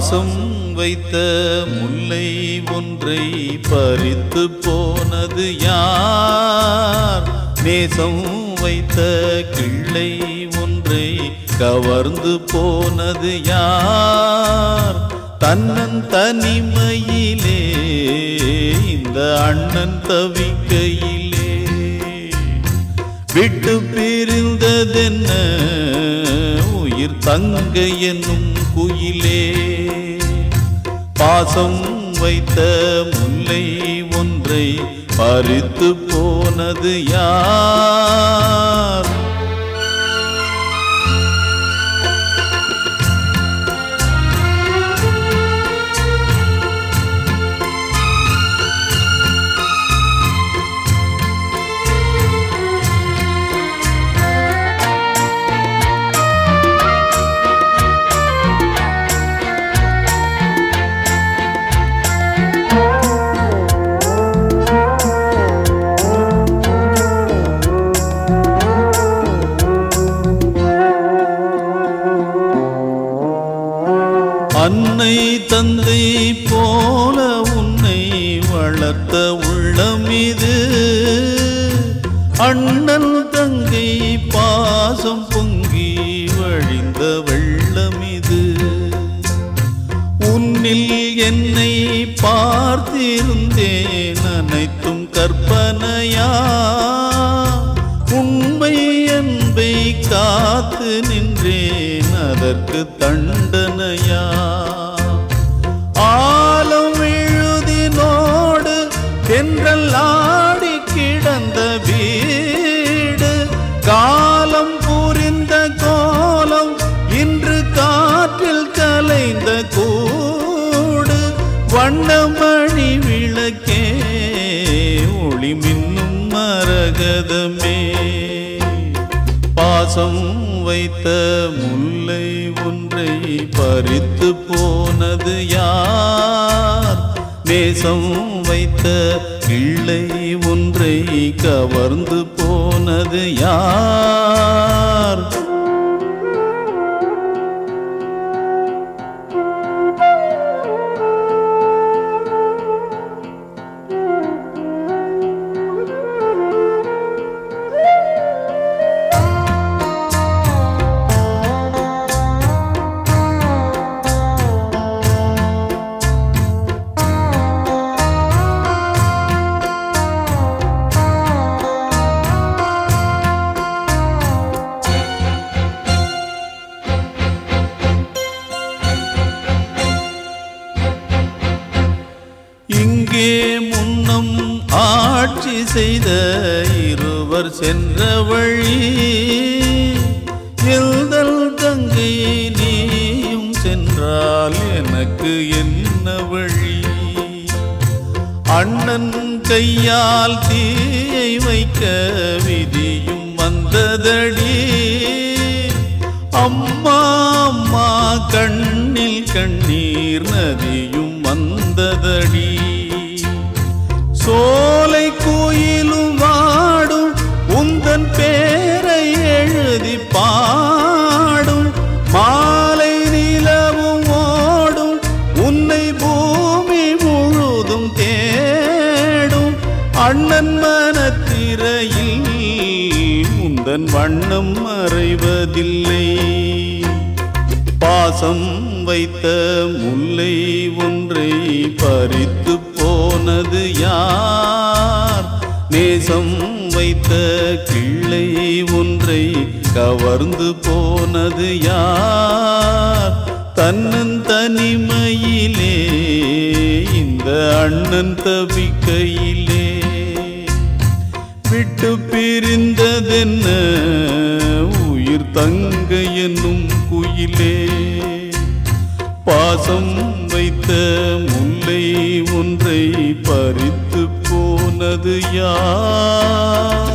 பாசம் வைத்த முல்லை ஒன்றை பறித்து போனது யார்? நேசம் வைத்த கிள்ளை ஒன்றை கவர்ந்து போனது யார்? தன்னன் தனிமையிலே இந்த அண்ணன் தவிக்கையிலே. விட்டு பிரிந்ததென்ன உயிர் தங்க என்னும் குயிலே. பாசம் வைத்த முல்லை ஒன்றை பறித்து போனது யார்? அன்னை தந்தை போல உன்னை வளர்த்த உள்ளம் இது. அண்ணன் தங்கை பாசம் பொங்கி வழிந்த வெள்ளம் இது. உன்னில் என்னை பார்த்திருந்தேன் அனைத்தும் கற்பனையா. உண்மை அன்பை காத்து நின்றேன் அதற்கு தண்டனையா? ஆலம் எழுதினோடு தென்றல் ஆடி கிடந்த வீடு காலம் புரிந்த கோலம் இன்று காற்றில் கலைந்த கூடு வண்ணமணி விளக்கே ஒளி மின்னும் மரகதமே பாசம் வைத்த முல்லை ஒன்றை பறித்து போனது யார்? நேசம் வைத்த கிள்ளை ஒன்றை கவர்ந்து போனது யார்? ஆட்சி செய்த இருவர் சென்ற வழி. எழுதல் தங்கை நீயும் சென்றால் எனக்கு என்ன வழி? அண்ணன் கையால் தீயை வைக்க விதியும் வந்ததடி. அம்மா அம்மா கண்ணில் கண்ணீர் நதியும் வந்ததடி. சோ அண்ணன் மனத்திரையில் முந்தன் வண்ணம் மறைவதில்லை. பாசம் வைத்த முல்லை ஒன்றை பறித்து போனது யார்? நேசம் வைத்த கிள்ளை ஒன்றை கவர்ந்து போனது யார்? தன்னன் தனிமையிலே இந்த அண்ணன் தவிக்கையிலே விட்டு பிரிந்ததென்ன? உயிர் தங்க என்னும் குயிலே. பாசம் வைத்த முல்லை ஒன்றை பறித்து போனது யார்?